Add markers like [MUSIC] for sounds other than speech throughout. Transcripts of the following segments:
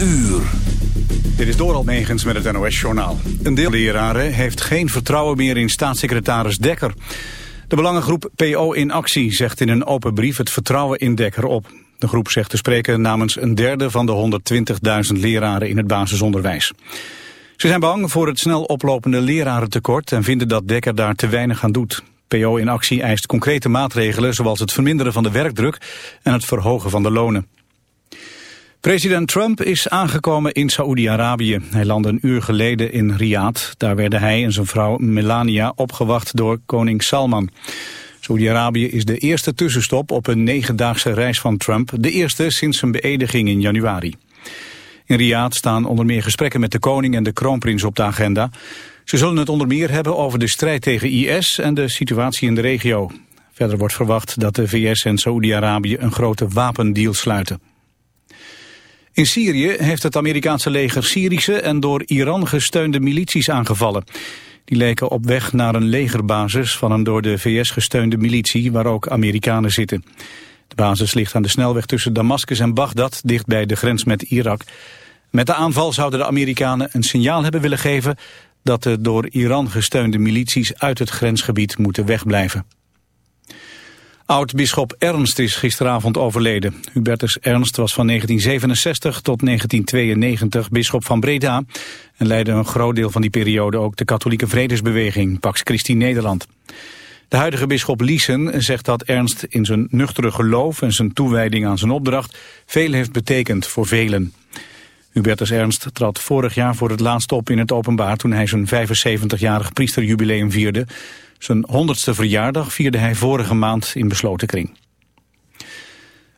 uur. Dit is Doral Megens met het NOS-journaal. Een deel leraren heeft geen vertrouwen meer in staatssecretaris Dekker. De belangengroep PO in actie zegt in een open brief het vertrouwen in Dekker op. De groep zegt te spreken namens een derde van de 120.000 leraren in het basisonderwijs. Ze zijn bang voor het snel oplopende lerarentekort en vinden dat Dekker daar te weinig aan doet. PO in actie eist concrete maatregelen zoals het verminderen van de werkdruk en het verhogen van de lonen. President Trump is aangekomen in Saoedi-Arabië. Hij landde een uur geleden in Riyadh. Daar werden hij en zijn vrouw Melania opgewacht door koning Salman. Saoedi-Arabië is de eerste tussenstop op een negendaagse reis van Trump. De eerste sinds zijn beëdiging in januari. In Riyadh staan onder meer gesprekken met de koning en de kroonprins op de agenda. Ze zullen het onder meer hebben over de strijd tegen IS en de situatie in de regio. Verder wordt verwacht dat de VS en Saoedi-Arabië een grote wapendeal sluiten. In Syrië heeft het Amerikaanse leger Syrische en door Iran gesteunde milities aangevallen. Die leken op weg naar een legerbasis van een door de VS gesteunde militie waar ook Amerikanen zitten. De basis ligt aan de snelweg tussen Damascus en Bagdad, dicht bij de grens met Irak. Met de aanval zouden de Amerikanen een signaal hebben willen geven dat de door Iran gesteunde milities uit het grensgebied moeten wegblijven. Oud-bisschop Ernst is gisteravond overleden. Hubertus Ernst was van 1967 tot 1992 bisschop van Breda... en leidde een groot deel van die periode ook de katholieke vredesbeweging, Pax Christi Nederland. De huidige bisschop Liesen zegt dat Ernst in zijn nuchtere geloof en zijn toewijding aan zijn opdracht veel heeft betekend voor velen. Hubertus Ernst trad vorig jaar voor het laatst op in het openbaar toen hij zijn 75-jarig priesterjubileum vierde... Zijn honderdste verjaardag vierde hij vorige maand in besloten kring.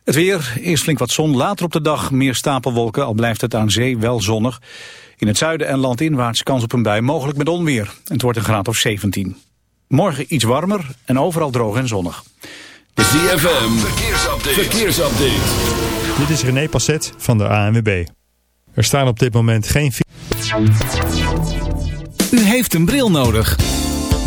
Het weer, eerst flink wat zon, later op de dag meer stapelwolken, al blijft het aan zee wel zonnig. In het zuiden en landinwaarts kans op een bui, mogelijk met onweer. Het wordt een graad of 17. Morgen iets warmer en overal droog en zonnig. De ZFM, verkeersupdate. verkeersupdate. Dit is René Passet van de ANWB. Er staan op dit moment geen... U heeft een bril nodig.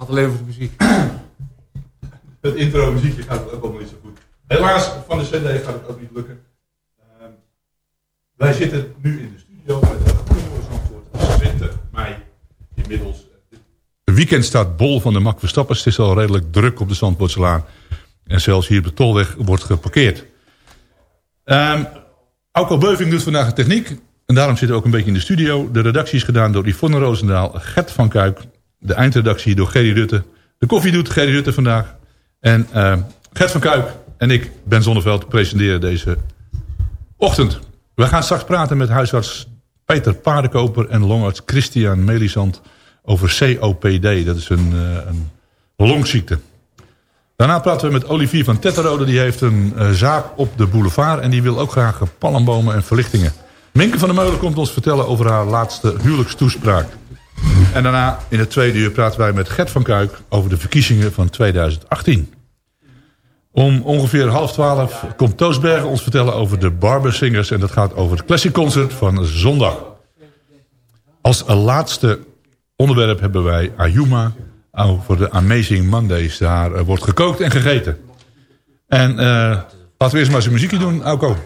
Gaat alleen over de muziek. [CLEARS THROAT] Het intro muziekje gaat ook allemaal niet zo goed. Helaas, van de CD gaat het ook niet lukken. Ehm, wij zitten nu in de studio met de Goedemorgen Zandvoort. 20 mei inmiddels. Het weekend staat bol van de Mak Verstappers. Het is al redelijk druk op de Zandvoortselaan. En zelfs hier op de Tolweg wordt geparkeerd. Um, Auko Beuving doet vandaag de techniek. En daarom zitten we ook een beetje in de studio. De redactie is gedaan door Yvonne Roosendaal, Gert van Kuik. De eindredactie door Gerry Rutte. De koffie doet Gerry Rutte vandaag. En uh, Gert van Kuik en ik, Ben Zonneveld, presenteren deze ochtend. We gaan straks praten met huisarts Peter Paardenkoper en longarts Christian Melisand over COPD. Dat is een, uh, een longziekte. Daarna praten we met Olivier van Tetterode. Die heeft een uh, zaak op de boulevard en die wil ook graag palmbomen en verlichtingen. Minke van der Meulen komt ons vertellen over haar laatste huwelijkstoespraak. En daarna in het tweede uur praten wij met Gert van Kuik over de verkiezingen van 2018. Om ongeveer half twaalf komt Toosbergen ons vertellen over de Barbersingers. En dat gaat over het Classic Concert van zondag. Als laatste onderwerp hebben wij Ayuma voor de Amazing Mondays. Daar uh, wordt gekookt en gegeten. En uh, laten we eerst maar eens een muziekje doen, Auko.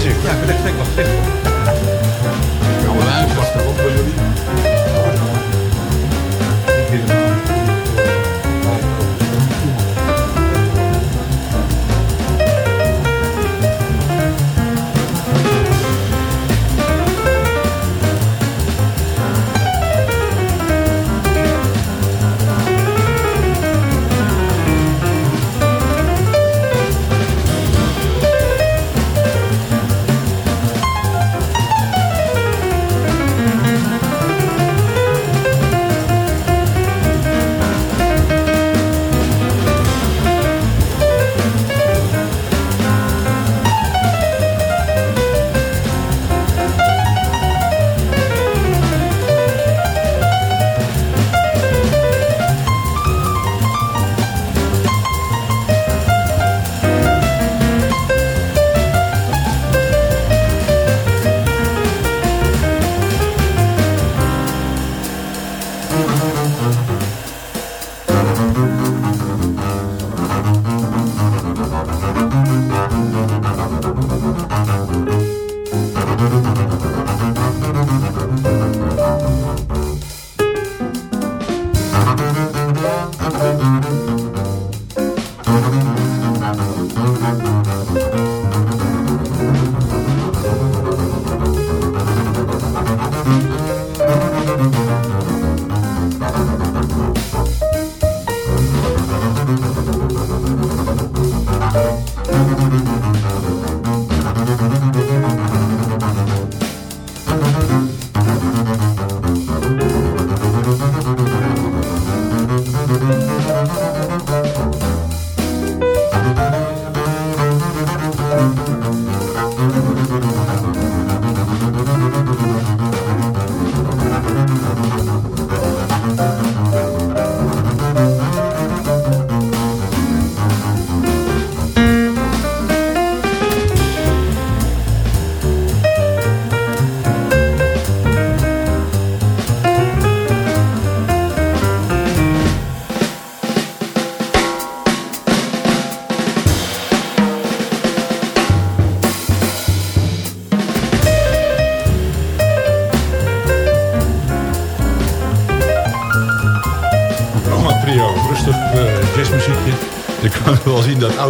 110。100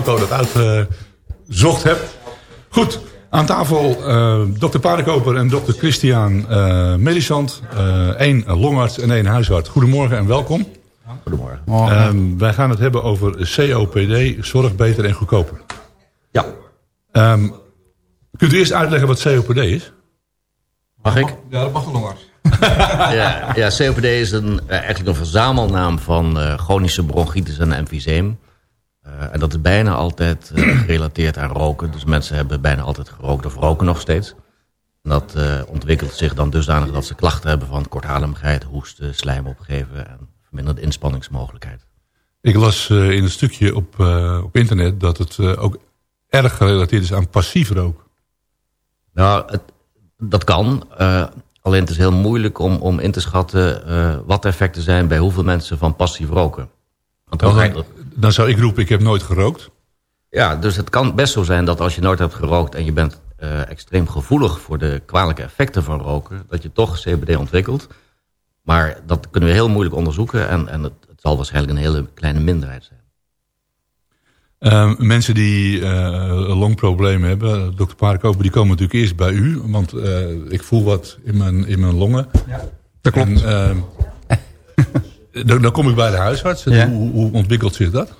Auto dat uitgezocht hebt. Goed, aan tafel uh, dokter Paardenkoper en dokter Christian uh, Melisand. Eén uh, longarts en één huisarts. Goedemorgen en welkom. Goedemorgen. Um, wij gaan het hebben over COPD, zorg beter en goedkoper. Ja. Um, kunt u eerst uitleggen wat COPD is? Mag ik? Ja, dat mag de longarts. [LAUGHS] ja, ja, COPD is een, eigenlijk een verzamelnaam van chronische bronchitis en emfyseem. Uh, en dat is bijna altijd uh, [CLEARS THROAT] gerelateerd aan roken. Dus mensen hebben bijna altijd gerookt of roken nog steeds. En dat uh, ontwikkelt zich dan dusdanig dat ze klachten hebben van kortademigheid, hoesten, slijm opgeven en verminderde inspanningsmogelijkheid. Ik las in een stukje op, op internet dat het ook erg gerelateerd is aan passief roken. Nou, het, dat kan. alleen het is heel moeilijk om, om in te schatten wat de effecten zijn bij hoeveel mensen van passief roken. Want dan zou ik roepen, ik heb nooit gerookt. Ja, dus het kan best zo zijn dat als je nooit hebt gerookt... en je bent uh, extreem gevoelig voor de kwalijke effecten van roken... dat je toch CBD ontwikkelt. Maar dat kunnen we heel moeilijk onderzoeken... en, en het, het zal waarschijnlijk een hele kleine minderheid zijn. Uh, mensen die uh, longproblemen hebben, dokter Paarkoper, die komen natuurlijk eerst bij u. Want uh, ik voel wat in mijn, in mijn longen. Ja, dat klopt. En, [LAUGHS] dan, dan, kom ik bij de huisarts. Ja. Hoe, hoe, ontwikkelt zich dat?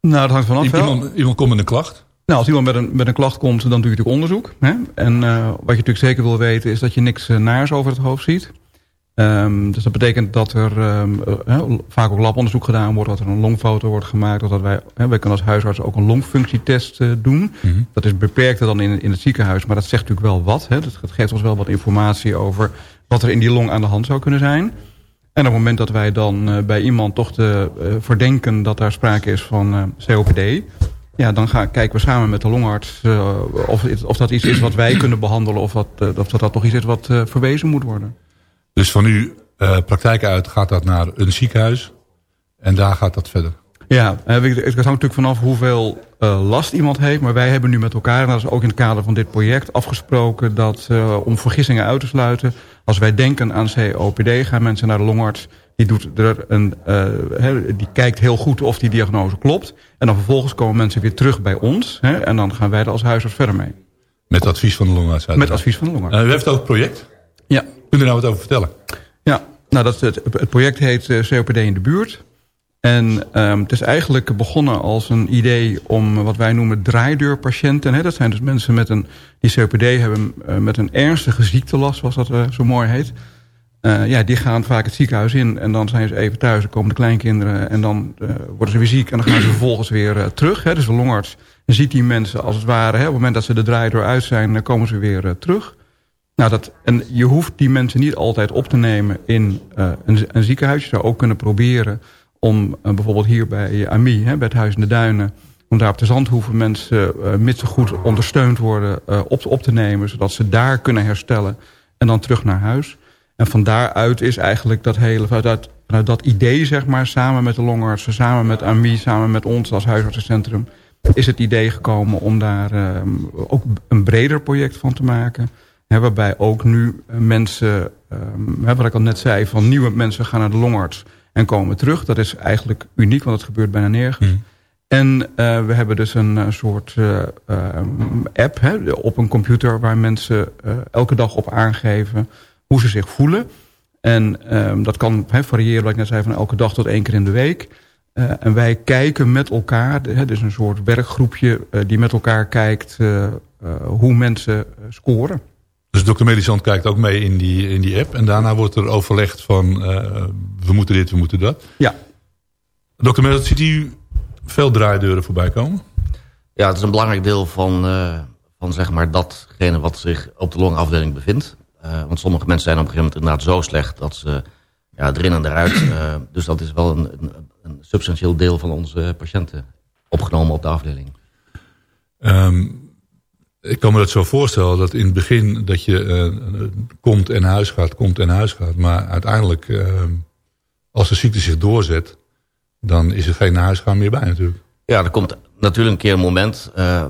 Nou, dat hangt vanaf. Iemand, iemand komt met een klacht? Nou, als iemand met een, met een klacht komt, dan doe je natuurlijk onderzoek. Hè? En uh, wat je natuurlijk zeker wil weten, is dat je niks uh, naars over het hoofd ziet. Um, dus dat betekent dat er um, uh, vaak ook labonderzoek gedaan wordt, dat er een longfoto wordt gemaakt, dat wij, wij kunnen als huisarts ook een longfunctietest doen. Mm -hmm. Dat is beperkter dan in, in het ziekenhuis, maar dat zegt natuurlijk wel wat. Hè? Dat geeft ons wel wat informatie over wat er in die long aan de hand zou kunnen zijn. En op het moment dat wij dan uh, bij iemand toch te, uh, verdenken dat daar sprake is van uh, COPD... Ja, dan gaan, kijken we samen met de longarts of, of dat iets is wat wij [CLEARS THROAT] kunnen behandelen... of, wat, of dat, dat toch iets is wat verwezen moet worden. Dus van uw praktijk uit gaat dat naar een ziekenhuis en daar gaat dat verder? Ja, het hangt natuurlijk vanaf hoeveel uh, last iemand heeft. Maar wij hebben nu met elkaar, en dat is ook in het kader van dit project, afgesproken dat uh, om vergissingen uit te sluiten. Als wij denken aan COPD, gaan mensen naar de longarts. Die, doet er een, uh, he, die kijkt heel goed of die diagnose klopt. En dan vervolgens komen mensen weer terug bij ons. En dan gaan wij er als huisarts verder mee. Met advies van de longarts? Met advies van de longarts. u heeft ook het project? Ja. Kunt u nou wat over vertellen? Ja, nou dat, het, het project heet COPD in de buurt. En um, het is eigenlijk begonnen als een idee om wat wij noemen draaideurpatiënten. Hè? Dat zijn dus mensen met een, die COPD hebben uh, met een ernstige ziektelast, zoals dat uh, zo mooi heet. Uh, ja, die gaan vaak het ziekenhuis in en dan zijn ze even thuis. Dan komen de kleinkinderen en dan worden ze weer ziek en dan gaan ze vervolgens weer terug. Hè? Dus de longarts ziet die mensen als het ware. Hè? Op het moment dat ze de draaideur uit zijn, dan komen ze weer terug. Nou, dat, en je hoeft die mensen niet altijd op te nemen in een, een ziekenhuis. Je zou ook kunnen proberen om uh, bijvoorbeeld hier bij AMI, hè, bij het Huis in de Duinen... om daar op de Zandhoeven mensen, uh, mits ze goed ondersteund worden, uh, op, op te nemen... zodat ze daar kunnen herstellen en dan terug naar huis. En van daaruit is eigenlijk dat hele, vanuit, dat idee, zeg maar... samen met de longartsen, samen met AMI, samen met ons als huisartsencentrum... is het idee gekomen om daar ook een breder project van te maken... Hè, waarbij ook nu mensen, wat ik al net zei... van nieuwe mensen gaan naar de longarts en komen terug. Dat is eigenlijk uniek, want dat gebeurt bijna nergens. Mm. En uh, we hebben dus een uh, soort uh, app hè, op een computer... waar mensen elke dag op aangeven hoe ze zich voelen. En um, dat kan hè, variëren, wat ik net zei, van elke dag tot één keer in de week. en wij kijken met elkaar, hè, dus een soort werkgroepje... die met elkaar kijkt hoe mensen scoren. Dus dokter Medisant kijkt ook mee in die, in die app. En daarna wordt er overlegd van uh, we moeten dit, we moeten dat. Ja. Dokter Medisant, ziet u veel draaideuren voorbij komen? Ja, het is een belangrijk deel van, uh, van zeg maar datgene wat zich op de longafdeling bevindt. Uh, want sommige mensen zijn op een gegeven moment inderdaad zo slecht dat ze ja, erin en eruit. dus dat is wel een, een, een, substantieel deel van onze patiënten opgenomen op de afdeling. Um, ik kan me dat zo voorstellen dat in het begin dat je uh, komt en huis gaat, komt en huis gaat. Maar uiteindelijk, uh, als de ziekte zich doorzet, dan is er geen naar huis gaan meer bij natuurlijk. Ja, er komt natuurlijk een keer een moment uh,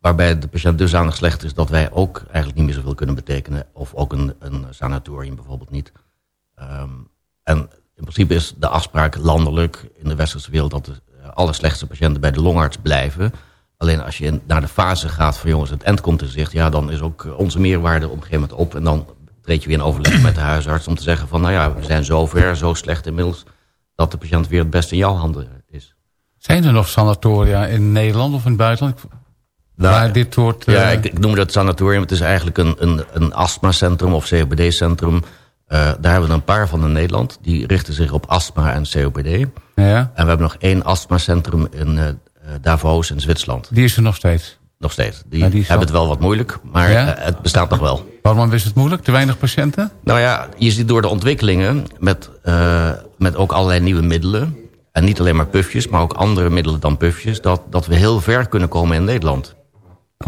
waarbij de patiënt dusdanig slecht is... dat wij ook eigenlijk niet meer zoveel kunnen betekenen. Of ook een, een sanatorium bijvoorbeeld niet. Um, en in principe is de afspraak landelijk in de westerse wereld... dat de allerslechtste patiënten bij de longarts blijven. Alleen als je naar de fase gaat van jongens, het end komt in zicht... ja, dan is ook onze meerwaarde op een gegeven moment op. En dan treed je weer in overleg met de huisarts om te zeggen van... nou ja, we zijn zo ver, zo slecht inmiddels... dat de patiënt weer het beste in jouw handen is. Zijn er nog sanatoria in Nederland of in het buitenland? Nou, Waar dit soort... Ja, eh, ik, ik noem dat sanatorium. Het is eigenlijk een, een, een astmacentrum of COPD-centrum. daar hebben we een paar van in Nederland. Die richten zich op astma en COPD. Ja, En we hebben nog één astmacentrum in eh, eh, Davos in Zwitserland. die is er nog steeds. Nog steeds. Die, hebben het wel wat moeilijk, maar Ja? eh, het bestaat nog wel. Waarom is het moeilijk? Te weinig patiënten? Nou ja, je ziet door de ontwikkelingen met, eh, met ook allerlei nieuwe middelen... en niet alleen maar pufjes, maar ook andere middelen dan pufjes... dat, dat we heel ver kunnen komen in Nederland.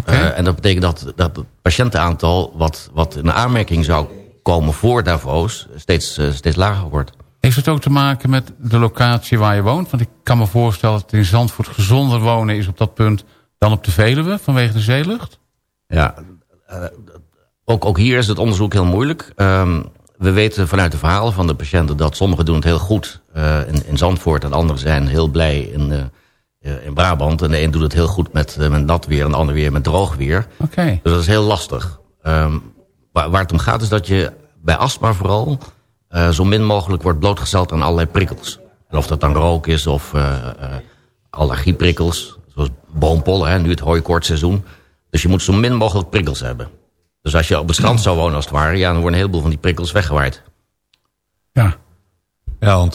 Eh, en dat betekent dat, dat het patiëntenaantal... Wat, wat in aanmerking zou komen voor Davos... steeds, eh, steeds lager wordt. Heeft het ook te maken met de locatie waar je woont? Want ik kan me voorstellen dat in Zandvoort gezonder wonen is op dat punt... dan op de Veluwe vanwege de zeelucht? Ja, eh, ook, ook hier is het onderzoek heel moeilijk. Ehm, we weten vanuit de verhalen van de patiënten dat sommigen doen het heel goed eh, in, in Zandvoort en anderen zijn heel blij in, eh, in Brabant. En de een doet het heel goed met, met nat weer en de ander weer met droog weer. Oké. Dus dat is heel lastig. Ehm, waar, waar het om gaat is dat je bij astma vooral eh, zo min mogelijk wordt blootgesteld aan allerlei prikkels. En of dat dan rook is of eh, eh, allergieprikkels, zoals boompollen, hè, nu het hooikoortseizoen. Dus je moet zo min mogelijk prikkels hebben. Dus als je op het strand zou wonen als het ware, ja, dan worden een heleboel van die prikkels weggewaaid. Ja. Ja, want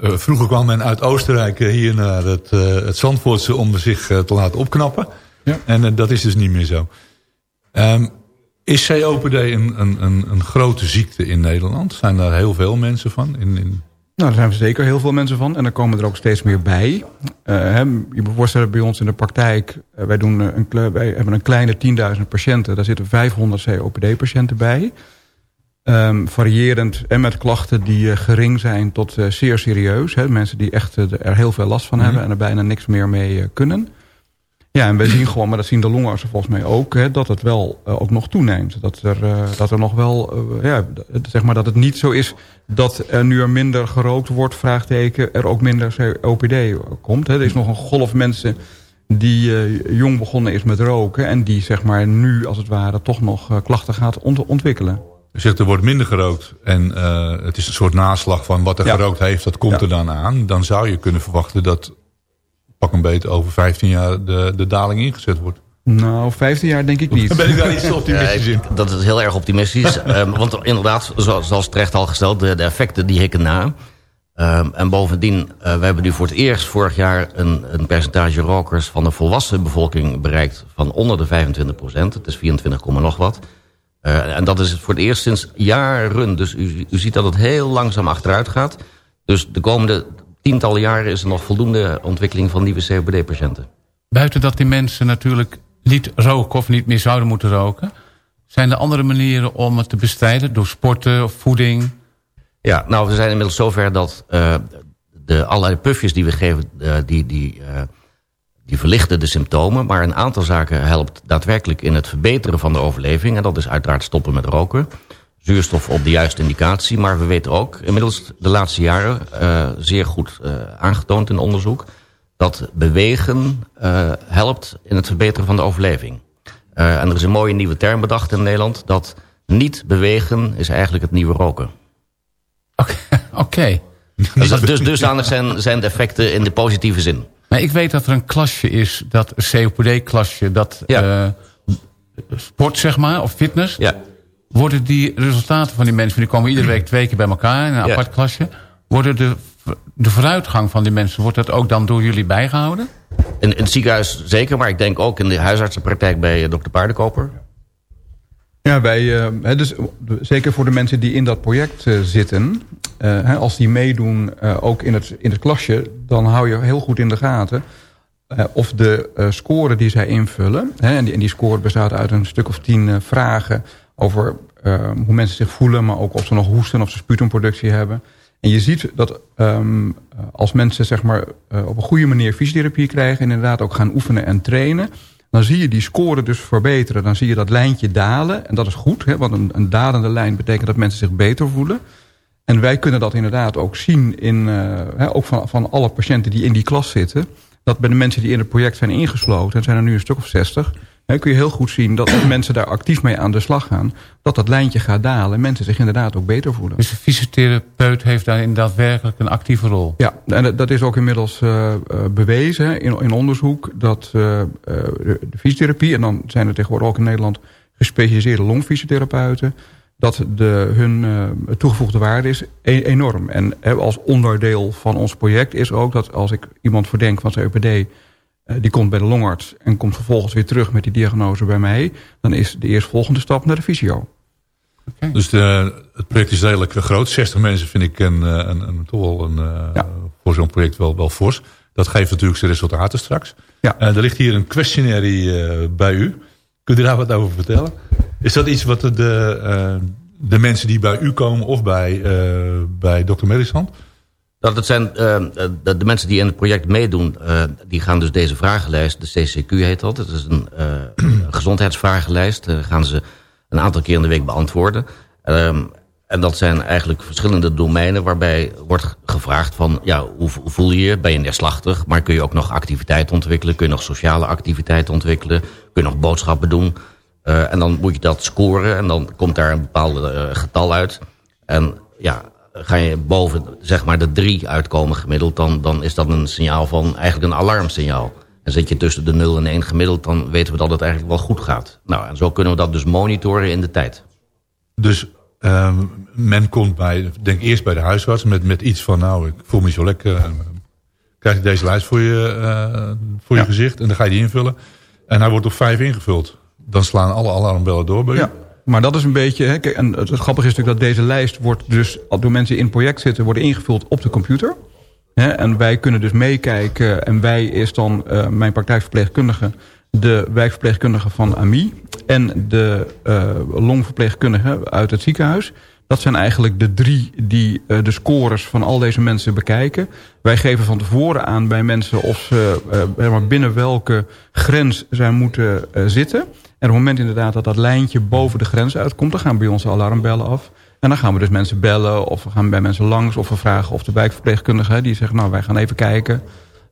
vroeger kwam men uit Oostenrijk hier naar het, eh, het Zandvoortse om zich te laten opknappen. Ja. En dat is dus niet meer zo. Ehm, is COPD een, een, een, een grote ziekte in Nederland? Zijn daar heel veel mensen van? In, in... Nou, daar zijn er zeker heel veel mensen van. En er komen er ook steeds meer bij. Eh, hè, je moet voorstellen, bij ons in de praktijk... eh, wij, doen eh, een, wij hebben een kleine 10.000 patiënten. Daar zitten 500 COPD-patiënten bij. Ehm, variërend en met klachten die gering zijn tot zeer serieus. Hè, mensen die echt er heel veel last van hebben... en er bijna niks meer mee kunnen. Ja, en wij zien gewoon, maar dat zien de longartsen volgens mij ook... Hè, dat het wel eh, ook nog toeneemt. Dat er, eh, dat er nog wel, eh, ja, zeg maar dat het niet zo is... dat er nu er minder gerookt wordt, vraagteken... er ook minder COPD komt. Hè. Er is nog een golf mensen die jong begonnen is met roken... en die zeg maar nu, als het ware, toch nog klachten gaat ont- ontwikkelen. U zegt er wordt minder gerookt en het is een soort naslag van wat er Ja. gerookt heeft, dat komt Ja. er dan aan. Dan zou je kunnen verwachten dat pak een beetje over 15 jaar de, de daling ingezet wordt. Nou, 15 jaar denk ik niet. [LAUGHS] Ben ik daar iets te optimistisch in? dat is heel erg optimistisch. [LAUGHS] Ehm, want inderdaad, zoals, terecht al gesteld, de, de effecten die hikken na. Ehm, en bovendien, eh, we hebben nu voor het eerst vorig jaar een, een percentage rokers van de volwassen bevolking bereikt van onder de 25 procent. Het is 24, komma nog wat. Eh, en dat is voor het eerst sinds jaren. Dus u, u ziet dat het heel langzaam achteruit gaat. Dus de komende tientallen jaren is er nog voldoende ontwikkeling van nieuwe COPD-patiënten. Buiten dat die mensen natuurlijk niet roken of niet meer zouden moeten roken... zijn er andere manieren om het te bestrijden? Door sporten of voeding? Ja, nou, we zijn inmiddels zover dat eh, de allerlei puffjes die we geven, eh, die, die, eh, die verlichten de symptomen. Maar een aantal zaken helpt daadwerkelijk in het verbeteren van de overleving. En dat is uiteraard stoppen met roken. Zuurstof op de juiste indicatie. Maar we weten ook, inmiddels de laatste jaren, eh, zeer goed eh, aangetoond in onderzoek... dat bewegen eh, helpt in het verbeteren van de overleving. En er is een mooie nieuwe term bedacht in Nederland... dat niet bewegen is eigenlijk het nieuwe roken. Oké. [LAUGHS] Dus, dus dusdanig zijn, zijn de effecten in de positieve zin. Maar ik weet dat er een klasje is, dat COPD-klasje, dat Ja. sport zeg maar, of fitness. Ja. Worden die resultaten van die mensen, die komen iedere week twee keer bij elkaar in een Ja. apart klasje. Worden de, de vooruitgang van die mensen, wordt dat ook dan door jullie bijgehouden? In, in het ziekenhuis zeker, maar ik denk ook in de huisartsenpraktijk bij eh, dokter Paardenkoper. Ja, wij, eh, hè, dus, zeker voor de mensen die in dat project eh, zitten... eh, hè, als die meedoen, eh, ook in het, in het klasje... dan hou je heel goed in de gaten... eh, of de eh, score die zij invullen... Hè, en, die, en die score bestaat uit een stuk of tien eh, vragen... over hoe mensen zich voelen... maar ook of ze nog hoesten of ze sputumproductie hebben... En je ziet dat ehm, als mensen zeg maar, eh, op een goede manier fysiotherapie krijgen... en inderdaad ook gaan oefenen en trainen... dan zie je die score dus verbeteren. Dan zie je dat lijntje dalen. En dat is goed, hè, want een, een dalende lijn betekent dat mensen zich beter voelen. En wij kunnen dat inderdaad ook zien, in, hè, ook van, van alle patiënten die in die klas zitten. Dat bij de mensen die in het project zijn ingesloten, en zijn er nu een stuk of 60 kun je heel goed zien dat als [CLEARS THROAT] mensen daar actief mee aan de slag gaan... dat dat lijntje gaat dalen en mensen zich inderdaad ook beter voelen. Dus de fysiotherapeut heeft daarin daadwerkelijk een actieve rol? Ja, en dat is ook inmiddels uh, bewezen in, in onderzoek... dat uh, de fysiotherapie, en dan zijn er tegenwoordig ook in Nederland... gespecialiseerde longfysiotherapeuten... dat de, hun toegevoegde waarde is e enorm. En als onderdeel van ons project is ook dat als ik iemand verdenk van COPD eh, die komt bij de longarts en komt vervolgens weer terug met die diagnose bij mij. Dan is de eerstvolgende stap naar de fysio. Okay. Dus de, het project is redelijk groot. 60 mensen vind ik een, eh, een, een toch wel een, eh, ja. voor zo'n project wel, wel fors. Dat geeft natuurlijk zijn resultaten straks. Ja. Uh, er ligt hier een questionnaire bij u. Kunt u daar wat over vertellen? Is dat iets wat de, de mensen die bij u komen of bij, bij Dr. Melisand dat zijn uh, de, de, mensen die in het project meedoen, uh, die gaan dus deze vragenlijst, de CCQ heet dat. Het is een, uh, gezondheidsvragenlijst. gaan ze een aantal keer in de week beantwoorden. Um, en dat zijn eigenlijk verschillende domeinen waarbij wordt gevraagd van... ja, hoe, voel je je? Ben je neerslachtig? Maar kun je ook nog activiteit ontwikkelen? Kun je nog sociale activiteiten ontwikkelen? Kun je nog boodschappen doen? en dan moet je dat scoren en dan komt daar een bepaald getal uit. En ja, ga je boven zeg maar de drie uitkomen gemiddeld... Dan, dan is dat een signaal van eigenlijk een alarmsignaal. En zit je tussen de 0 en 1 gemiddeld... dan weten we dat het eigenlijk wel goed gaat. Nou, en zo kunnen we dat dus monitoren in de tijd. Dus uh, men komt bij, denk eerst bij de huisarts... met, met iets van, nou, ik voel me zo lekker... krijg je deze lijst voor je, uh, voor je gezicht... en dan ga je die invullen. En hij wordt op vijf ingevuld. Dan slaan alle alarmbellen door bij ja. Maar dat is een beetje... Hè, en het grappige is natuurlijk dat deze lijst wordt dus... door mensen in project zitten, worden ingevuld op de computer. Hè, en wij kunnen dus meekijken. En wij is dan uh, mijn praktijkverpleegkundige... de wijkverpleegkundige van AMI... en de uh, longverpleegkundige uit het ziekenhuis... Dat zijn eigenlijk de drie die uh, de scores van al deze mensen bekijken. Wij geven van tevoren aan bij mensen of ze binnen welke grens zij moeten zitten. En op het moment inderdaad dat dat lijntje boven de grens uitkomt... dan gaan bij ons alarmbellen af. En dan gaan we dus mensen bellen of we gaan bij mensen langs... of we vragen of de wijkverpleegkundige die zegt... nou, wij gaan even kijken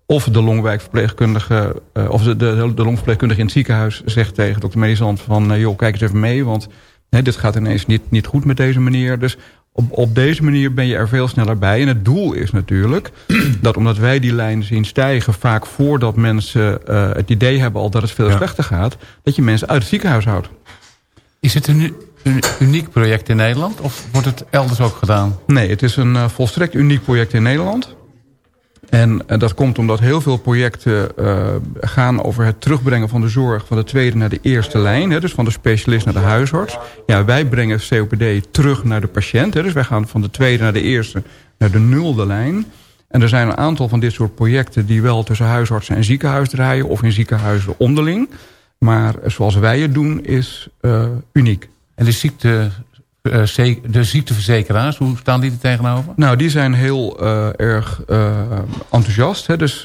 of de longwijkverpleegkundige... Uh, of de, de, longverpleegkundige in het ziekenhuis zegt tegen dokter Medisant... van uh, joh, kijk eens even mee, want dit gaat ineens niet, niet goed met deze manier. Dus op, op deze manier ben je er veel sneller bij. En het doel is natuurlijk [CLEARS THROAT] dat omdat wij die lijn zien stijgen... vaak voordat mensen uh, het idee hebben al dat het veel ja. slechter gaat... dat je mensen uit het ziekenhuis houdt. Is het een, een uniek project in Nederland of wordt het elders ook gedaan? Nee, het is een uh, volstrekt uniek project in Nederland. En uh, dat komt omdat heel veel projecten uh, gaan over het terugbrengen van de zorg... van de tweede naar de eerste lijn. Hè, dus van de specialist naar de huisarts. Ja, wij brengen COPD terug naar de patiënt. Hè, dus wij gaan van de tweede naar de eerste naar de nulde lijn. En er zijn een aantal van dit soort projecten... die wel tussen huisartsen en ziekenhuis draaien... of in ziekenhuizen onderling. Maar zoals wij het doen is uh, uniek. En de ziekte de ziekteverzekeraars, hoe staan die er tegenover? Nou, die zijn heel uh, erg uh, enthousiast. Hè? Dus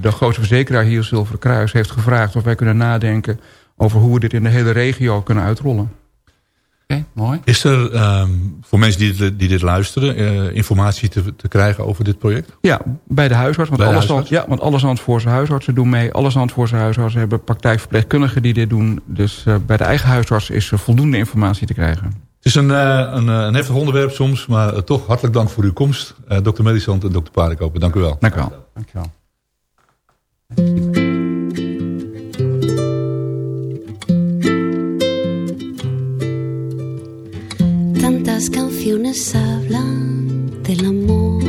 de grote verzekeraar hier, Zilveren Kruis, heeft gevraagd of wij kunnen nadenken over hoe we dit in de hele regio kunnen uitrollen. Okay, mooi. Is er um, voor mensen die dit, die dit luisteren informatie te, te, krijgen over dit project? Ja, bij de huisarts. Want, alles, huisarts? Ja, want Zandvoortse huisartsen doen mee. Alle Zandvoortse huisartsen hebben praktijkverpleegkundigen die dit doen. Dus bij de eigen huisarts is er voldoende informatie te krijgen. Het is een, een, een heftig onderwerp soms, maar toch hartelijk dank voor uw komst. Uh, Dr. Medisant en Dr. Paardenkoper, dank u wel. Dank u wel. Dank u wel. Tantas canciones hablan del amor.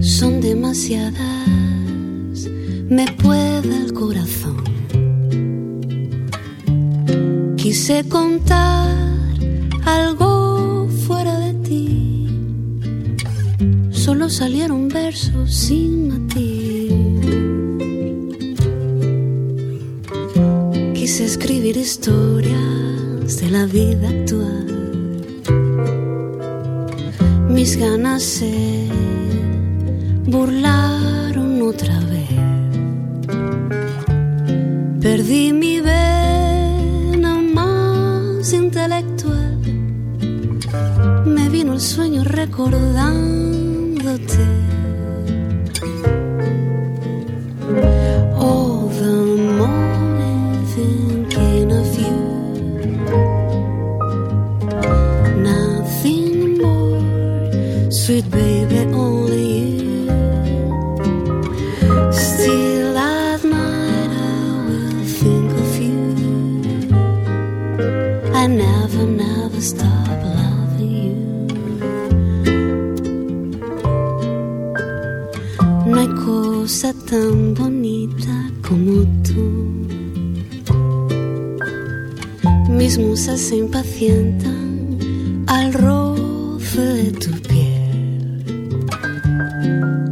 Son demasiadas, me puede el corazón. Quise contar algo fuera de ti. Solo salieron versos sin matiz. Quise escribir historias de la vida actual. Mis ganas se burlaron otra vez. Perdí mi el sueño recordándote. Musas se impacientan al roce de tu piel.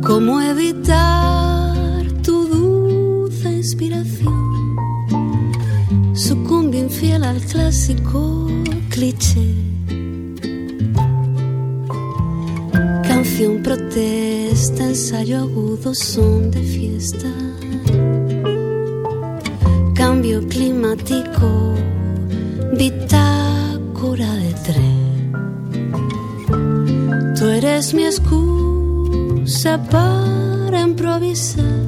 ¿Cómo evitar tu dulce inspiración? Sucumbe infiel al clásico cliché. Canción, protesta, ensayo agudo, son de fiesta. Cambio climático, bitácora de tren. Tú eres mi excusa para improvisar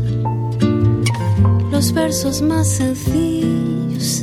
los versos más sencillos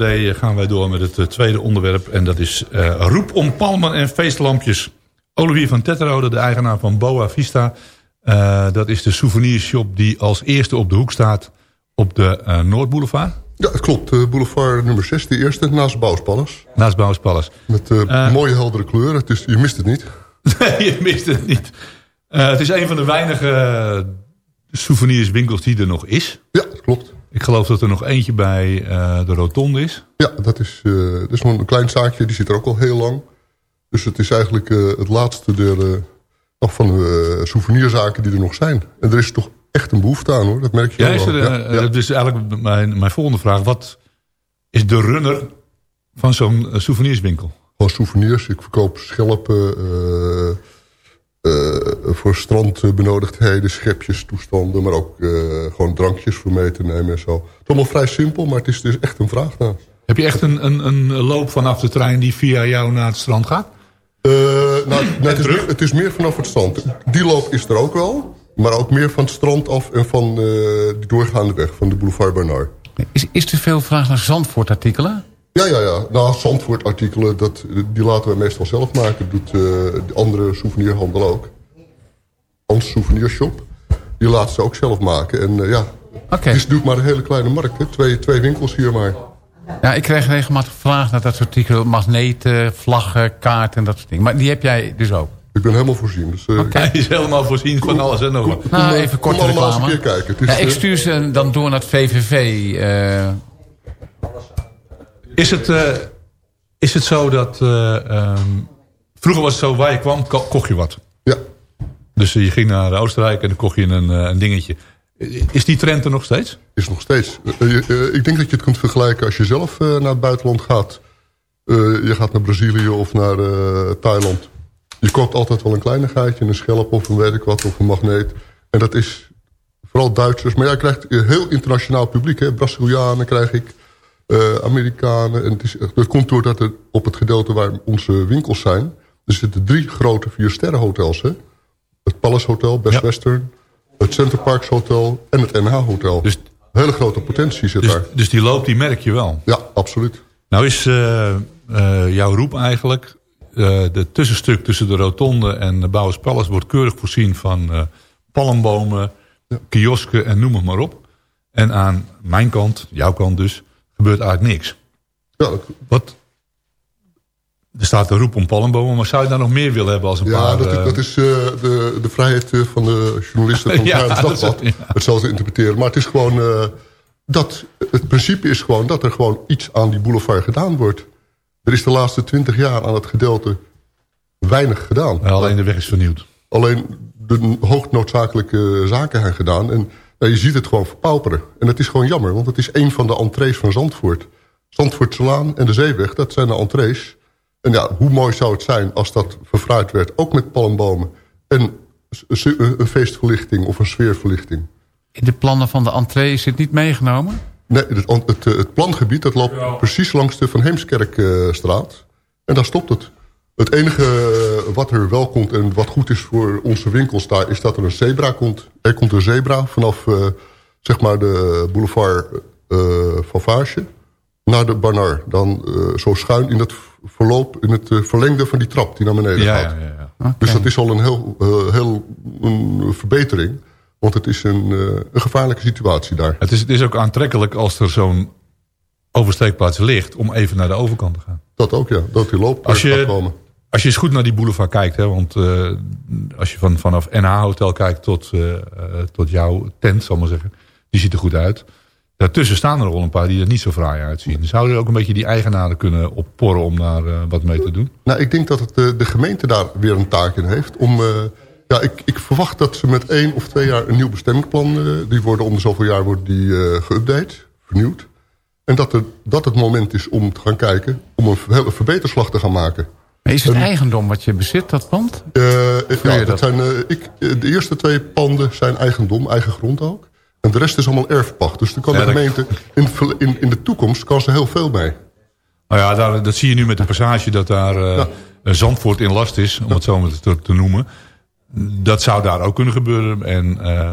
COPD gaan wij door met het eh, tweede onderwerp. En dat is eh, roep om palmen en feestlampjes. Olivier van Tetterode, de eigenaar van Boa Vista. Eh, dat is de souvenirshop die als eerste op de hoek staat op de uh, Noordboulevard. Ja, het klopt. Boulevard nummer 6, de eerste, naast Bouwspalles. Naast Bouwspalles. Met mooie heldere kleuren, dus je mist het niet. [LAUGHS] nee, je mist het niet. het is een van de weinige souvenirswinkels die er nog is. Ja. Ik geloof dat er nog eentje bij uh, de Rotonde is. Ja, dat is, uh, dat is nog een klein zaakje. Die zit er ook al heel lang. Dus het is eigenlijk uh, het laatste der, nog van de souvenirzaken die er nog zijn. En er is toch echt een behoefte aan hoor. Dat merk je ja, wel. Er, ja, ja. Dat is eigenlijk mijn, mijn volgende vraag. Wat is de runner van zo'n souvenirswinkel? Gewoon souvenirs. Ik verkoop schelpen... Uh, voor strandbenodigdheden, schepjes, toestanden... maar ook uh, gewoon drankjes voor mee te nemen en zo. Het is allemaal vrij simpel, maar het is dus echt een vraag naar. Heb je echt een, een, een loop vanaf de trein die via jou naar het strand gaat? Uh, nou, nee, het, is meer, het is meer vanaf het strand. Die loop is er ook wel, maar ook meer van het strand af... en van de doorgaande weg, van de boulevard Bernard. Is, is er veel vraag naar Zandvoort-artikelen? Ja, ja, ja. Nou, Zandvoort-artikelen, dat, die laten we meestal zelf maken. Dat doet uh, de andere souvenirhandel ook. Ons souvenirshop. Die laat ze ook zelf maken. En uh, ja, okay. het is natuurlijk maar een hele kleine markt. Hè. Twee, twee winkels hier maar. Ja, ik krijg regelmatig vragen naar dat soort artikelen. Magneten, vlaggen, kaarten en dat soort dingen. Maar die heb jij dus ook? Ik ben helemaal voorzien. Dus, uh, okay. Hij is helemaal voorzien kom, van alles en nog wat. Nou, even kort reclame. eens een keer kijken. Het is, ja, ik stuur ze dan door naar het VVV. Uh, is het, uh, is het zo dat... Uh, um, vroeger was het zo, waar je kwam, ko kocht je wat. Ja. Dus uh, je ging naar Oostenrijk en dan kocht je een, een dingetje. Is die trend er nog steeds? Is nog steeds. ik denk dat je het kunt vergelijken als je zelf naar het buitenland gaat. je gaat naar Brazilië of naar Thailand. Je koopt altijd wel een kleinigheidje, een schelp of een weet ik wat, of een magneet. En dat is vooral Duitsers. Maar jij krijgt een heel internationaal publiek. Hè? Brazilianen krijg ik. Uh, Amerikanen. En het, is, dat komt doordat er op het gedeelte waar onze winkels zijn... er zitten drie grote vier-sterren-hotels. Hè? Het Palace Hotel, Best ja. Western... het Center Parks Hotel en het NH Hotel. Dus, hele grote potentie zit dus, daar. Dus die loop, die merk je wel? Ja, absoluut. Nou is uh, uh, jouw roep eigenlijk... de tussenstuk tussen de rotonde en de Bouwers Palace wordt keurig voorzien van palmbomen, ja. kiosken en noem het maar op. En aan mijn kant, jouw kant dus, gebeurt eigenlijk niks. Ja, Wat, er staat een roep om palmbomen, maar zou je daar nog meer willen hebben als een ja, paar... dat, uh, dat is uh, de, de vrijheid uh, van de journalisten [LAUGHS] van het Ja, ja, dat is Dagblad. het, ja. Het zal te interpreteren. Maar het is gewoon... uh, dat, het principe is gewoon dat er gewoon iets aan die boulevard gedaan wordt. Er is de laatste twintig jaar aan het gedeelte weinig gedaan. alleen de weg is vernieuwd. Alleen de hoognoodzakelijke zaken zijn gedaan. En nou, je ziet het gewoon verpauperen. En het is gewoon jammer, want het is een van de entrees van Zandvoort. Zandvoortselaan en de Zeeweg, dat zijn de entrees. En ja, hoe mooi zou het zijn als dat verfraaid werd, ook met palmbomen. En een feestverlichting of een sfeerverlichting. In de plannen van de entree is dit niet meegenomen? Nee, het, het, het plangebied dat loopt ja. precies langs de Van Heemskerkstraat. en daar stopt het. Het enige wat er wel komt en wat goed is voor onze winkels daar... is dat er een zebra komt. Er komt een zebra vanaf uh, zeg maar de boulevard uh, van Vaasje naar de Barnar. Dan uh, zo schuin in het verloop, in het verlengde van die trap die naar beneden ja, gaat. Ja, ja, ja. Dus dat is al een heel, heel een verbetering. Want het is een, een gevaarlijke situatie daar. Het is, het is ook aantrekkelijk als er zo'n oversteekplaats ligt... om even naar de overkant te gaan. Dat ook, ja. Dat die loop als je, komen. Als je eens goed naar die boulevard kijkt... Hè, want uh, als je van, vanaf NH Hotel kijkt tot, uh, uh, tot jouw tent, zal ik maar zeggen... die ziet er goed uit. Daartussen staan er al een paar die er niet zo fraai uitzien. Zouden ook een beetje die eigenaren kunnen opporren om daar wat mee te doen? Nou, ik denk dat het, de gemeente daar weer een taak in heeft... om ja, ik, ik, verwacht dat ze met één of twee jaar een nieuw bestemmingsplan... Die worden om de zoveel jaar wordt die, geüpdate, vernieuwd. En dat, er, dat het moment is om te gaan kijken... om een hele verbeterslag te gaan maken. Is het en, eigendom wat je bezit, dat pand? Uh, ja, dat, dat zijn, ik, de eerste twee panden zijn eigendom, eigen grond ook. En de rest is allemaal erfpacht. Dus dan kan ja, de gemeente in, in, in de toekomst kan ze heel veel mee. Nou ja, daar, dat zie je nu met de passage dat daar ja. Zandvoort in last is... om het zo maar te, te noemen dat zou daar ook kunnen gebeuren. En, uh,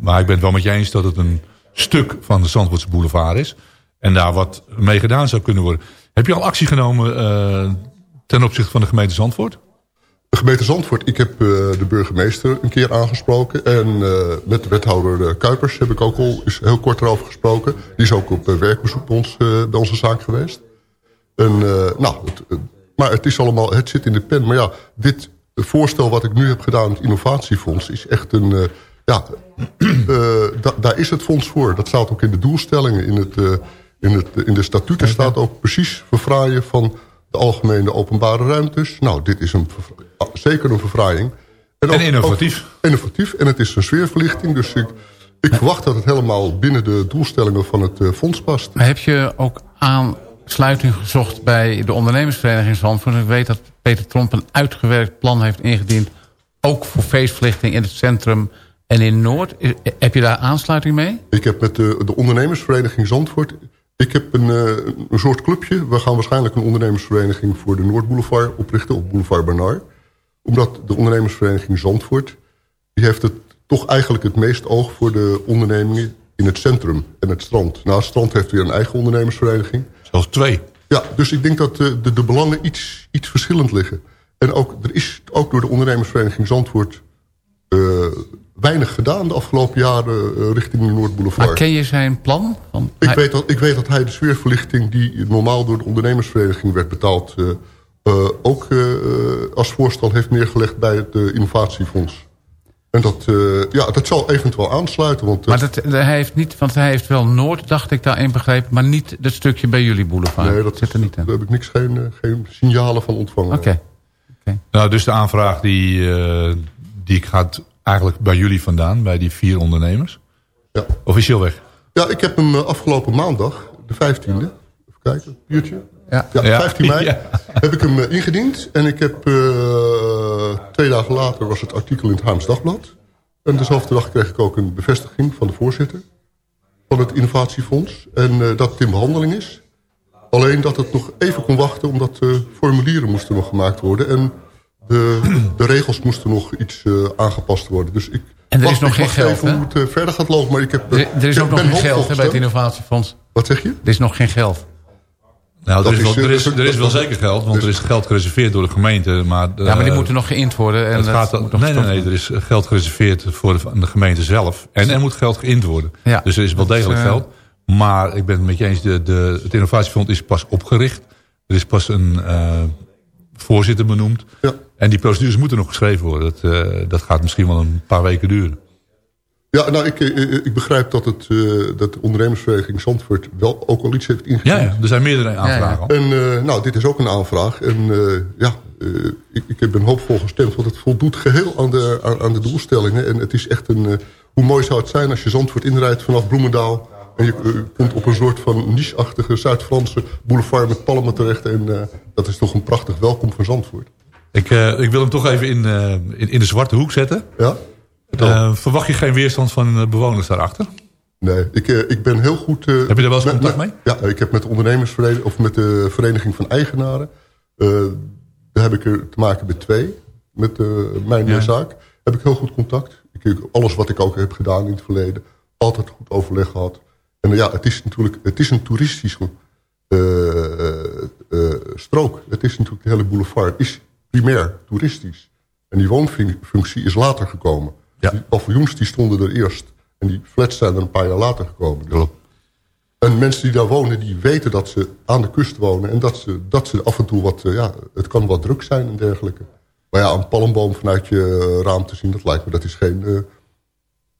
maar ik ben het wel met je eens dat het een stuk van de Zandvoortse boulevard is. En daar wat mee gedaan zou kunnen worden. Heb je al actie genomen uh, ten opzichte van de gemeente Zandvoort? De gemeente Zandvoort, ik heb uh, de burgemeester een keer aangesproken. En uh, met de wethouder Kuipers heb ik ook al is heel kort erover gesproken. Die is ook op werkbezoek bij, ons, bij onze zaak geweest. En, nou, het, maar het is allemaal, het zit in de pen. Maar ja, dit voorstel wat ik nu heb gedaan, het innovatiefonds, is echt een... Ja, [CLEARS THROAT] da, daar is het fonds voor. Dat staat ook in de doelstellingen. In, het, in, het, in de statuten staat ook precies verfraaien van de algemene openbare ruimtes. Nou, dit is een, zeker een verfraaiing. En, ook, en innovatief. Ook innovatief. En het is een sfeerverlichting. Dus ik, ik verwacht dat het helemaal binnen de doelstellingen van het fonds past. Maar heb je ook aan sluiting gezocht bij de ondernemersvereniging Zandvoort. Ik weet dat Peter Tromp een uitgewerkt plan heeft ingediend... ook voor feestverlichting in het centrum en in Noord. Heb je daar aansluiting mee? Ik heb met de, de ondernemersvereniging Zandvoort... ik heb een, een soort clubje. We gaan waarschijnlijk een ondernemersvereniging... voor de Noordboulevard oprichten, op Boulevard Bernard. Omdat de ondernemersvereniging Zandvoort... die heeft het toch eigenlijk het meest oog voor de ondernemingen... in het centrum en het strand. Nou, het strand heeft weer een eigen ondernemersvereniging... Zelfs twee. Ja, dus ik denk dat de, de, de, belangen iets, iets verschillend liggen. En ook, er is ook door de ondernemersvereniging Zandvoort... Uh, weinig gedaan de afgelopen jaren uh, richting de Noordboulevard. Maar ken je zijn plan? Want ik, hij... weet dat, ik weet dat hij de sfeerverlichting... die normaal door de ondernemersvereniging werd betaald... Uh, ook als voorstel heeft neergelegd bij het innovatiefonds. En dat, uh, ja, dat zal eventueel aansluiten. Want, uh, maar dat, hij heeft niet, want hij heeft wel Noord, dacht ik daarin begrepen... maar niet dat stukje bij jullie boulevard. Nee, dat zit er niet in. Daar heb ik niks, geen, geen signalen van ontvangen. Oké. Okay. Okay. Nou, dus de aanvraag die, die gaat eigenlijk bij jullie vandaan... bij die vier ondernemers? Ja. Officieel weg? Ja, ik heb hem afgelopen maandag, de 15e... even kijken, uurtje... Ja. ja, 15 mei [LAUGHS] ja. heb ik hem uh, ingediend. En ik heb uh, twee dagen later was het artikel in het Haams Dagblad. En dezelfde dag kreeg ik ook een bevestiging van de voorzitter van het innovatiefonds. En uh, dat het in behandeling is. Alleen dat het nog even kon wachten omdat de formulieren moesten nog gemaakt worden. En de, de regels moesten nog iets aangepast worden. Dus ik en er is nog geen geld, even hoe het verder gaat lopen. Maar ik heb, er, er is ook nog geen geld bij het innovatiefonds. Wat zeg je? Er is nog geen geld. Nou, er is, wel, er, is, eh, er is wel zeker geld, want er is geld gereserveerd door de gemeente. Maar, Ja, maar die eh, moeten nog geïnd worden. En het dat gaat, moet nog nee, nee, nee, er is geld gereserveerd voor de, de gemeente zelf. En er moet geld geïnd worden. Ja. Dus er is wel is, degelijk eh, geld. Maar ik ben het met je eens, de, de, het innovatiefonds is pas opgericht. Er is pas een eh, voorzitter benoemd. En die procedures moeten nog geschreven worden. Dat, eh, dat gaat misschien wel een paar weken duren. Ja, nou, ik, eh, ik begrijp dat, het, eh, dat de ondernemersvereniging Zandvoort wel ook al iets heeft ingediend. Ja, ja, er zijn meerdere aanvragen al. En eh, nou, dit is ook een aanvraag. En eh, ja, eh, ik, ik heb een hoopvol gestemd, want het voldoet geheel aan de, aan, aan de doelstellingen. En het is echt een... eh, hoe mooi zou het zijn als je Zandvoort inrijdt vanaf Bloemendaal... en je eh, komt op een soort van niche-achtige Zuid-Franse boulevard met palmen terecht. En eh, dat is toch een prachtig welkom van Zandvoort. Ik, eh, ik wil hem toch even in, in, in de zwarte hoek zetten. Ja? Verwacht je geen weerstand van bewoners daarachter? Nee, ik, ik ben heel goed... Heb je daar wel eens met- contact mee? Ja, ik heb met de ondernemersvereniging... of met de vereniging van eigenaren... daar heb ik er te maken met twee. Met mijn Ja. zaak. Heb ik heel goed contact. Ik, alles wat ik ook heb gedaan in het verleden... altijd goed overleg gehad. En ja, het is natuurlijk... Het is een toeristische eh, eh, strook. Het is natuurlijk... De hele boulevard is primair toeristisch. En die woonfunctie is later gekomen. Die paviljoens die stonden er eerst. En die flats zijn er een paar jaar later gekomen. Dus- En mensen die daar wonen, die weten dat ze aan de kust wonen. En dat ze, dat ze af en toe wat... eh, Ja, het kan wat druk zijn en dergelijke. Maar ja, een palmboom vanuit je eh, raam te zien, dat lijkt me, dat is geen...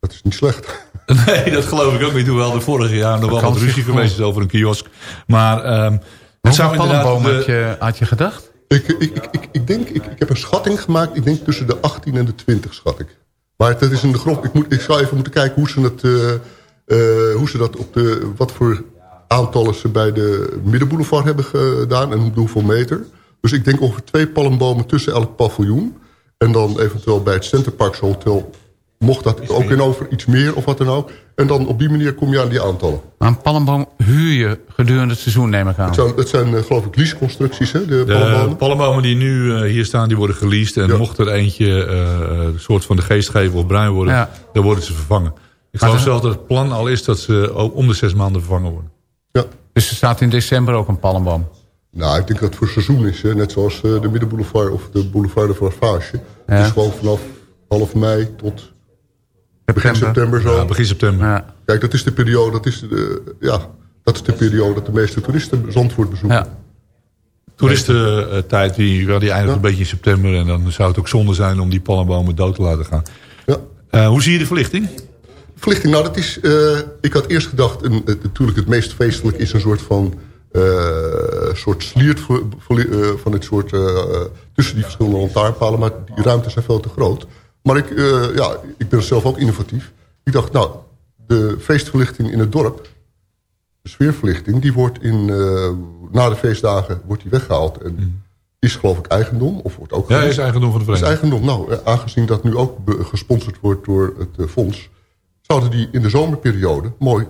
dat is niet slecht. [LAUGHS] Nee, dat geloof ik ook niet. Hoewel er vorig jaar nog wel wat ruzie geweest is over een kiosk. Maar ehm het zou de- had je, had je gedacht? Ik, ik, ik, ik, ik denk, ik, ik heb een schatting gemaakt. Ik denk tussen de 18 en de 20 schat ik. Maar dat is in de grond. Ik, moet, ik zou even moeten kijken hoe ze dat, eh, eh, hoe ze dat op de, wat voor aantallen ze bij de middenboulevard hebben gedaan en hoeveel meter. Dus ik denk ongeveer twee palmbomen tussen elk paviljoen. En dan eventueel bij het Centerparks Hotel mocht dat ook in over iets meer of wat dan ook. En dan op die manier kom je aan die aantallen. Maar een palmboom huur je gedurende het seizoen, neem ik aan. Het zijn, het zijn eh, geloof ik leaseconstructies, hè, de, De palmbomen. palmbomen die nu eh, hier staan, die worden geleased. En mocht er eentje eh, een soort van de geest geven of bruin worden, Ja. dan worden ze vervangen. Ik geloof ze- zelfs dat het plan al is dat ze ook om de zes maanden vervangen worden. Dus er staat in december ook een palmboom. Nou, ik denk dat het voor seizoen is. Hè? Net zoals de Middenboulevard of de Boulevard de Varavage. Ja. Het is gewoon vanaf half mei tot begin september zo. Ja, begin september. Kijk, dat is de periode, dat is de, ja, dat is de periode dat de meeste toeristen Zandvoort bezoeken. Toeristentijd, die, wel, die eindigt een beetje in september. En dan zou het ook zonde zijn om die palmbomen dood te laten gaan. Eh, hoe zie je de verlichting? Verlichting, nou dat is, eh, ik had eerst gedacht, een, het, natuurlijk het meest feestelijk is een soort van, eh, soort sliert voor, voor, eh, van het soort, eh, tussen die verschillende lantaarnpalen, maar die ruimtes zijn veel te groot. Maar ik, eh, ja, ik ben zelf ook innovatief. Ik dacht, nou, de feestverlichting in het dorp, de sfeerverlichting, die wordt in, eh, na de feestdagen wordt die weggehaald. En is geloof ik eigendom, of wordt ook Ja, is eigendom van de Is vereniging. eigendom. Nou, eh, aangezien dat nu ook gesponsord wordt door het fonds... zouden die in de zomerperiode mooi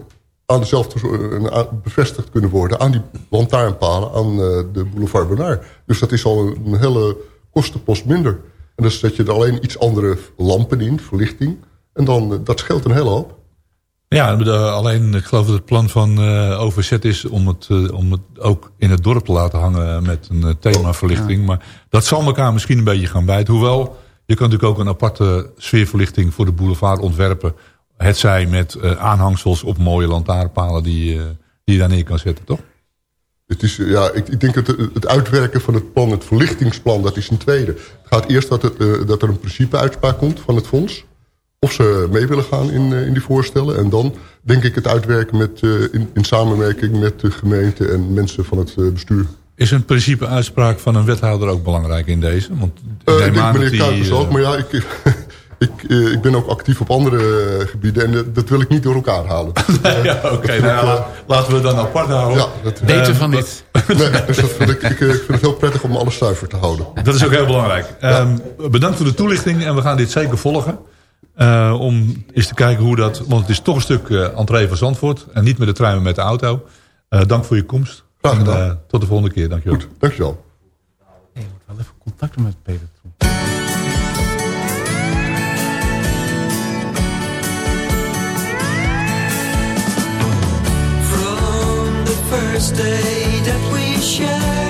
aan dezelfde bevestigd kunnen worden... aan die lantaarnpalen aan de boulevard Bernard. Dus dat is al een, een hele kostenpost minder. En dan zet je er alleen iets andere lampen in, verlichting... en dan, eh, dat scheelt een hele hoop. Ja, de- alleen ik geloof dat het plan van eh OVZ is om het, eh, om het ook in het dorp te laten hangen met een themaverlichting. Maar dat zal elkaar misschien een beetje gaan bijten. Hoewel, je kan natuurlijk ook een aparte sfeerverlichting voor de boulevard ontwerpen. Het zij met eh, aanhangsels op mooie lantaarnpalen die, eh, die je daar neer kan zetten, toch? Het is, ja, ik, ik denk dat het, het uitwerken van het plan, het verlichtingsplan, dat is een tweede. Het gaat eerst dat, het, eh, dat er een principeuitspraak komt van het fonds. Of ze mee willen gaan in, eh, in die voorstellen. En dan denk ik het uitwerken met, eh, in, in samenwerking met de gemeente en mensen van het bestuur. Is een principe uitspraak van een wethouder ook belangrijk in deze? Want ik denk meneer Kuipers ook, maar ja, ik, [LAUGHS] ik, eh, ik ben ook actief op andere eh, gebieden. En eh, dat wil ik niet door elkaar halen. [LAUGHS] ja, oké. nou ja, la- laten we het dan apart houden. Ja, dat, Beter Eh, van niet. [LAUGHS] Nee, dus dat vind ik, ik, eh, ik vind het heel prettig om alles zuiver te houden. Dat is ook heel belangrijk. Ehm, bedankt voor de toelichting en we gaan dit zeker volgen. Eh, om eens te kijken hoe dat... Want het is toch een stuk eh entree van Zandvoort. En niet met de trein, maar met de auto. Eh, dank voor je komst. Graag gedaan. En, eh, tot de volgende keer. Dankjewel. Dankjewel. Ik moet wel even contacten met Peter this day that we share.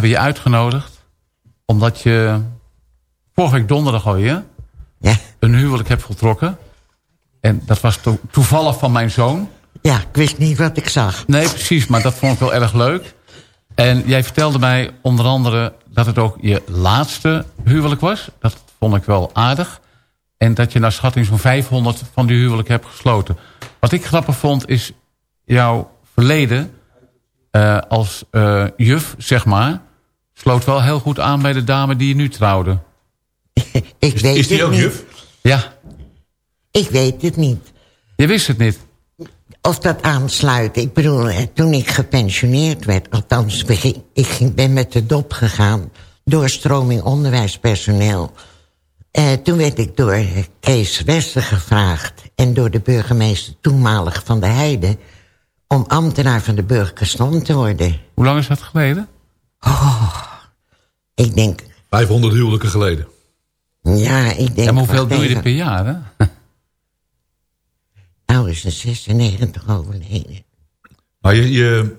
Hebben je uitgenodigd omdat je vorige week donderdag alweer een huwelijk hebt voltrokken. En dat was to- toevallig van mijn zoon. Ja, ik wist niet wat ik zag. Nee, precies, maar dat vond ik wel erg leuk. En jij vertelde mij onder andere dat het ook je laatste huwelijk was. Dat vond ik wel aardig. En dat je naar schatting zo'n 500 van die huwelijken hebt gesloten. Wat ik grappig vond is jouw verleden eh, als eh, juf, zeg maar... sloot wel heel goed aan bij de dame die je nu trouwde. [LAUGHS] Ik weet is die het ook niet. juf? Ja. Ik weet het niet. Je wist het niet? Of dat aansluit. Ik bedoel, eh, toen ik gepensioneerd werd... althans, begin- ik ging, ben met de dop gegaan... doorstroming onderwijspersoneel. Eh, toen werd ik door Kees Wester gevraagd... en door de burgemeester toenmalig van de Heide... om ambtenaar van de burgerstand te worden. Hoe lang is dat geleden? Oh, ik denk... 500 huwelijken geleden. Ja, ik denk... En hoeveel doe je er per jaar, hè? [LAUGHS] Nou is er 96 overleden. Maar je, je,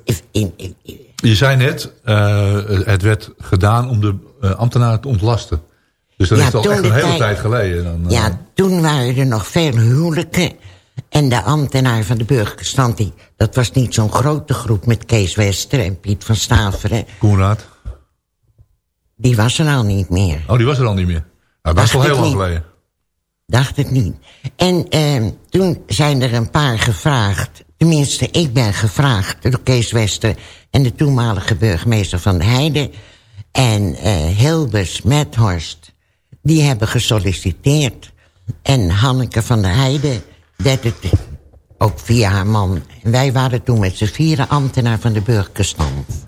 je zei net, eh, het werd gedaan om de eh, ambtenaren te ontlasten. Dus dat Ja, is al toen echt een hele tijd- tijd geleden. Dan, eh, Ja, toen waren er nog veel huwelijken. En de ambtenaar van de burgerstand, die, dat was niet zo'n grote groep... met Kees Wester en Piet van Staveren. Koenraad. Die was er al niet meer. Oh, die was er al niet meer. Nou, dat is Dacht al heel lang geleden. Dacht het niet. En eh, toen zijn er een paar gevraagd. Tenminste, ik ben gevraagd door Kees Wester... en de toenmalige burgemeester van de Heide... en eh Hilbers Methorst, die hebben gesolliciteerd. En Hanneke van der Heide deed het ook via haar man. En wij waren toen met z'n vieren ambtenaar van de burgerstand.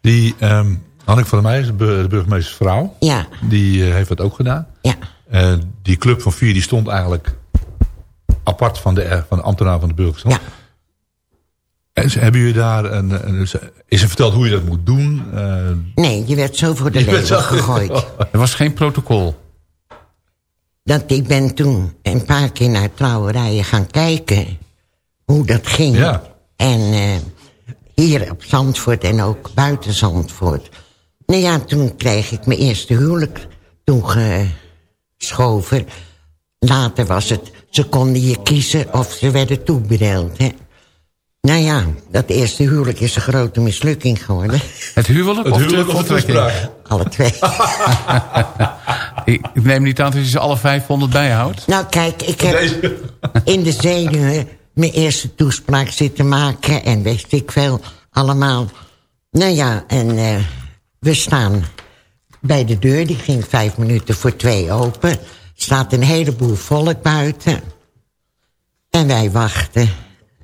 Die ehm Anneke van der Meijs, de bur- de burgemeestersvrouw... Ja. die eh, heeft dat ook gedaan. Ja. Eh, die club van vier die stond eigenlijk apart van de, eh, van de ambtenaar van de burgerstand. Ja. En ze- hebben jullie daar een, een, is er verteld hoe je dat moet doen? Eh, Nee, je werd zo voor de [LAUGHS] zo- gegooid. Er was geen protocol. Dat ik ben toen een paar keer naar trouwerijen gaan kijken hoe dat ging. Ja. En eh, hier op Zandvoort en ook buiten Zandvoort. Nou ja, toen kreeg ik mijn eerste huwelijk toegeschoven. Later was het, ze konden je kiezen of ze werden toebedeeld. Hè. Nou ja, dat eerste huwelijk is een grote mislukking geworden. Het huwelijk, Het of huwelijk de of de? Alle twee. [LAUGHS] ik, neem niet aan dat je ze alle 500 bijhoudt. Nou kijk, ik heb in de zenuwen mijn eerste toespraak zitten maken en wist ik veel allemaal. Nou ja, en eh, we staan bij de deur, die ging vijf minuten voor twee open. staat een heleboel volk buiten. En wij wachten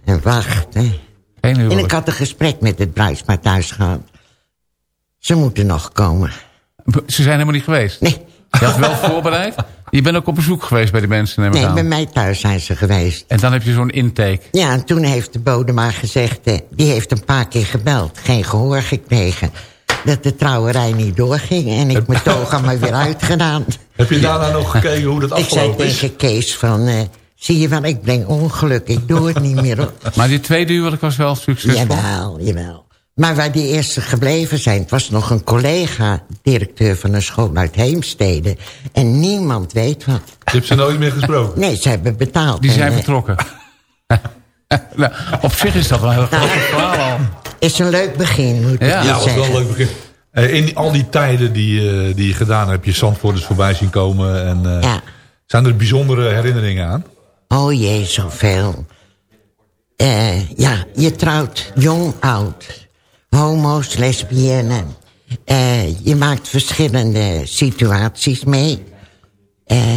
en wachten. En ik had een gesprek met het bruidspaar thuis gehad. Ze moeten nog komen. Ze zijn helemaal niet geweest? Nee. Je had wel voorbereid? Je bent ook op bezoek geweest bij die mensen, neem ik Nee, aan. bij mij thuis zijn ze geweest. En dan heb je zo'n intake. Ja, en toen heeft de bode maar gezegd... eh, die heeft een paar keer gebeld, geen gehoor gekregen... dat de trouwerij niet doorging en ik mijn toga maar weer uitgedaan. [LAUGHS] Heb je daarna nog gekeken hoe dat Ik zei afgelopen is? tegen Kees van... eh, zie je wel, ik breng ongeluk, ik doe het niet meer. hoor. Maar die tweede huwelijk was wel succesvol? Jawel, jawel. Maar waar die eerste gebleven zijn... het was nog een collega, directeur van een school uit Heemstede... en niemand weet wat. Je hebt ze nooit meer gesproken? Nee, ze hebben betaald. Die En, zijn eh, vertrokken. [LAUGHS] nou, op zich is dat wel een heel [LAUGHS] groot verhaal al. Is een leuk begin, moet ik Ja, dat was wel een leuk begin. Eh, in al die tijden die, eh, die je gedaan hebt, heb je Zandvoorters voorbij zien komen. En, eh, Zijn er bijzondere herinneringen aan? Oh jee, zoveel. Eh, ja, je trouwt jong, oud. Homo's, lesbiennes. Eh, je maakt verschillende situaties mee. Eh,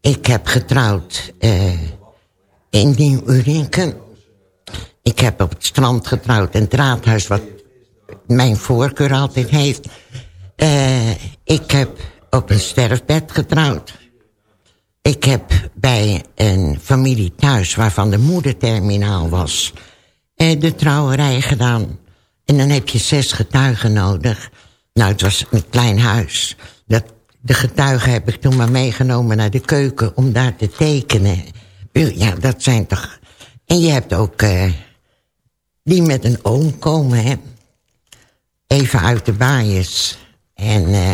ik heb getrouwd eh, in Nieuw-Urinken. Ik heb op het strand getrouwd. Een draadhuis wat mijn voorkeur altijd heeft. Eh, ik heb op een sterfbed getrouwd. Ik heb bij een familie thuis waarvan de moeder terminaal was... eh, de trouwerij gedaan. En dan heb je zes getuigen nodig. Nou, het was een klein huis. Dat, de getuigen heb ik toen maar meegenomen naar de keuken om daar te tekenen. Ja, dat zijn toch... En je hebt ook eh, die met een oom komen, hè. Even uit de baaiers. En... eh,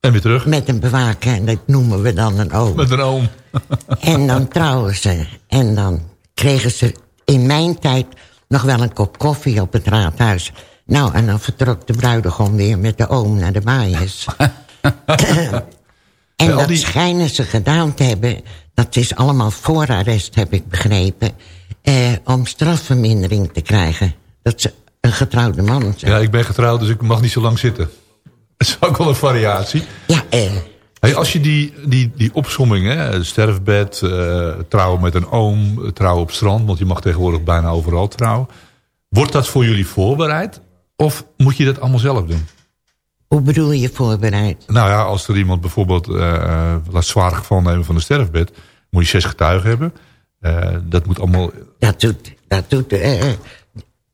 en weer terug? Met een bewaker, en dat noemen we dan een oom. Met een oom. [LAUGHS] En dan trouwen ze. En dan kregen ze in mijn tijd nog wel een kop koffie op het raadhuis. Nou, en dan vertrok de bruidegom weer met de oom naar de baaiers. [LAUGHS] en dat schijnen ze gedaan te hebben. Dat is allemaal voorarrest, heb ik begrepen. Eh, om strafvermindering te krijgen. Dat ze een getrouwde man zijn. Ja, ik ben getrouwd, dus ik mag niet zo lang zitten. [LAUGHS] Dat is ook wel een variatie. Ja, eh. Hey, als je die, die, die opsomming, hè, sterfbed, eh, trouwen met een oom, trouwen op strand... want je mag tegenwoordig bijna overal trouwen. Wordt dat voor jullie voorbereid? Of moet je dat allemaal zelf doen? Hoe bedoel je voorbereid? Nou ja, als er iemand bijvoorbeeld eh, eh, laat zwaar geval nemen van een sterfbed... moet je zes getuigen hebben. Eh, dat moet allemaal... Dat doet, dat doet eh,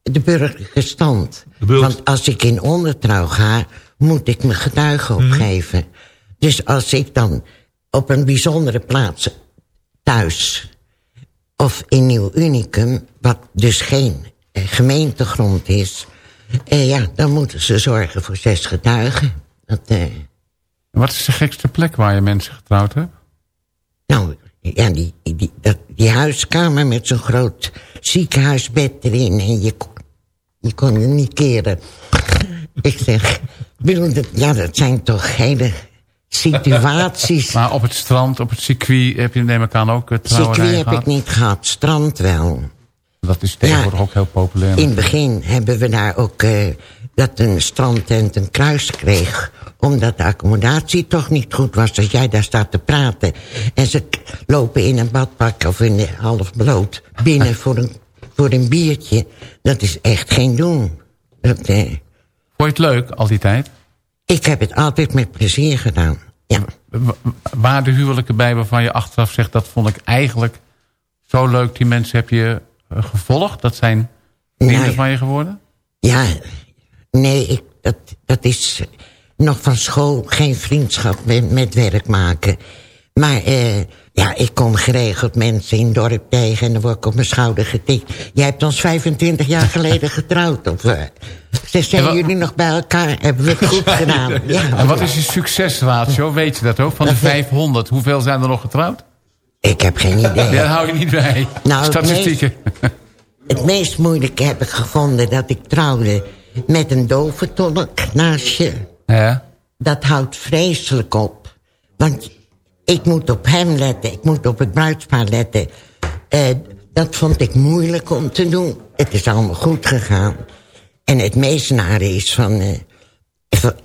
de burgerlijke stand. burger- Want als ik in ondertrouw ga, moet ik mijn getuigen Mhm. opgeven. Dus als ik dan op een bijzondere plaats thuis... of in Nieuw Unicum, wat dus geen eh, gemeentegrond is... eh, ja, dan moeten ze zorgen voor zes getuigen. Dat, eh, Wat is de gekste plek waar je mensen getrouwd hebt? Nou, ja, die, die, dat, die huiskamer met zo'n groot ziekenhuisbed erin. En je, kon- je kon je niet keren. Ik zeg, bedoel, dat, ja, dat zijn toch hele situaties. Maar op het strand, op het circuit heb je neem ik aan ook het trouwerij Circuit heb gehad? ik niet gehad, strand wel. Dat is tegenwoordig ook heel populair. In het begin hebben we daar ook eh, dat een strandtent een kruis kreeg. Omdat de accommodatie toch niet goed was. Als jij daar staat te praten. En ze lopen in een badpak of in half bloot binnen voor een, voor een biertje. Dat is echt geen doen. Dat, eh, Vond je het leuk al die tijd? ik heb het altijd met plezier gedaan. Ja. Wa- Waar de huwelijken bij waarvan je achteraf zegt... dat vond ik eigenlijk zo leuk. Die mensen heb je eh, gevolgd. Dat zijn vrienden van je geworden? Ja, nee, ik, dat, dat is nog van school geen vriendschap met, met werk maken. Maar eh, ja, ik kom geregeld mensen in het dorp tegen... en dan word ik op mijn schouder getikt. Jij hebt ons 25 jaar geleden [LAUGHS] getrouwd. Of, eh, ze zijn jullie nog bij elkaar? Hebben we het goed [LAUGHS] gedaan? Ja. En wat is je succesratio? Weet je dat ook? Van de 500, hoeveel zijn er nog getrouwd? Ik heb geen [LAUGHS] idee. Daar hou je niet bij. Nou, het Statistieken. Het meest moeilijke heb ik gevonden dat ik trouwde... met een dove tolk naast je. Ja. Dat houdt vreselijk op. Want ik moet op hem letten, ik moet op het bruidspaar letten. Eh, Dat vond ik moeilijk om te doen. Het is allemaal goed gegaan. En het meest nare is van... eh,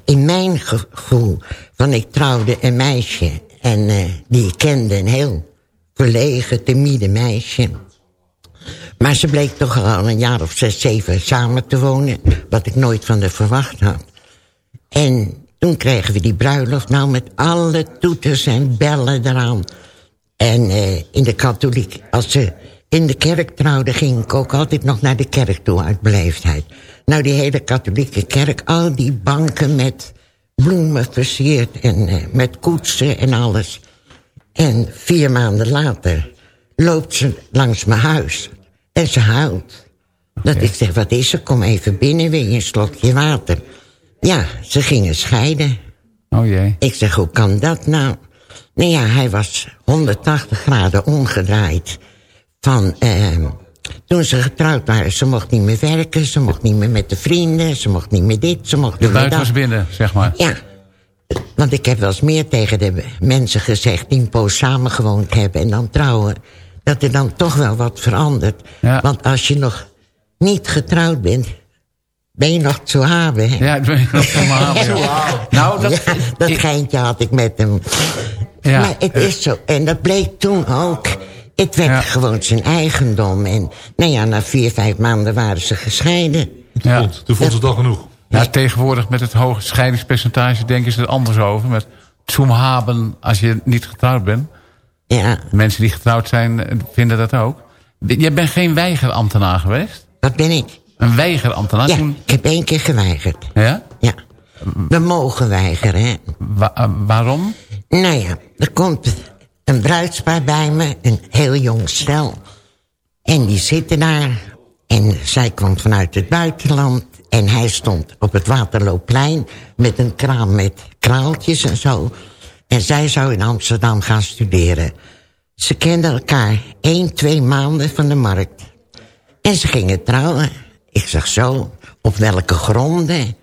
in mijn gevoel... van ik trouwde een meisje... en eh, die ik kende, een heel verlegen, timide meisje... Maar ze bleek toch al een jaar of zes, zeven samen te wonen. Wat ik nooit van haar verwacht had. En toen kregen we die bruiloft nou met alle toeters en bellen eraan. En eh, in de katholiek, als ze in de kerk trouwden... ging ik ook altijd nog naar de kerk toe uit beleefdheid. Nou, die hele katholieke kerk, al die banken met bloemen versierd... en eh, met koetsen en alles. En vier maanden later loopt ze langs mijn huis en ze huilt. Dat ik zeg, wat is er? Kom even binnen, wil je een slokje water? Ja, ze gingen scheiden. Oh jee. Ik zeg, hoe kan dat nou? Nou ja, hij was 180 graden omgedraaid. Van, eh, toen ze getrouwd waren, ze mocht niet meer werken... ze mocht niet meer met de vrienden, ze mocht niet meer dit, ze mocht De niet meer dat. was binnen, zeg maar. Ja, want ik heb wel eens meer tegen de mensen gezegd... die een poos samengewoond hebben en dan trouwen... dat er dan toch wel wat verandert. Want als je nog niet getrouwd bent... ben je nog te hebben. hè? Ja, ben je nog te hebben, [LAUGHS] ja. Nou, dat- Ja, dat geintje had ik met hem. Ja. Maar het is zo. En dat bleek toen ook. Het werd gewoon zijn eigendom. En nou ja, na vier, vijf maanden waren ze gescheiden. Ja. Toen vond ze het al genoeg. Ja, tegenwoordig met het hoge scheidingspercentage denken ze er anders over. Met zoomhaben als je niet getrouwd bent. Ja. Mensen die getrouwd zijn eh, vinden dat ook. Je bent geen weigerambtenaar geweest? Wat ben ik? Een weigerambtenaar? Ja, ik heb één keer geweigerd. Ja? Ja. We mogen weigeren, hè. Wa- eh, waarom? Nou ja, er komt een bruidspaar bij me, een heel jong stel. En die zitten daar. En zij kwam vanuit het buitenland. En hij stond op het Waterloopplein met een kraam met kraaltjes en zo. En zij zou in Amsterdam gaan studeren. Ze kenden elkaar één, twee maanden van de markt. En ze gingen trouwen. Ik zeg zo, op welke gronden?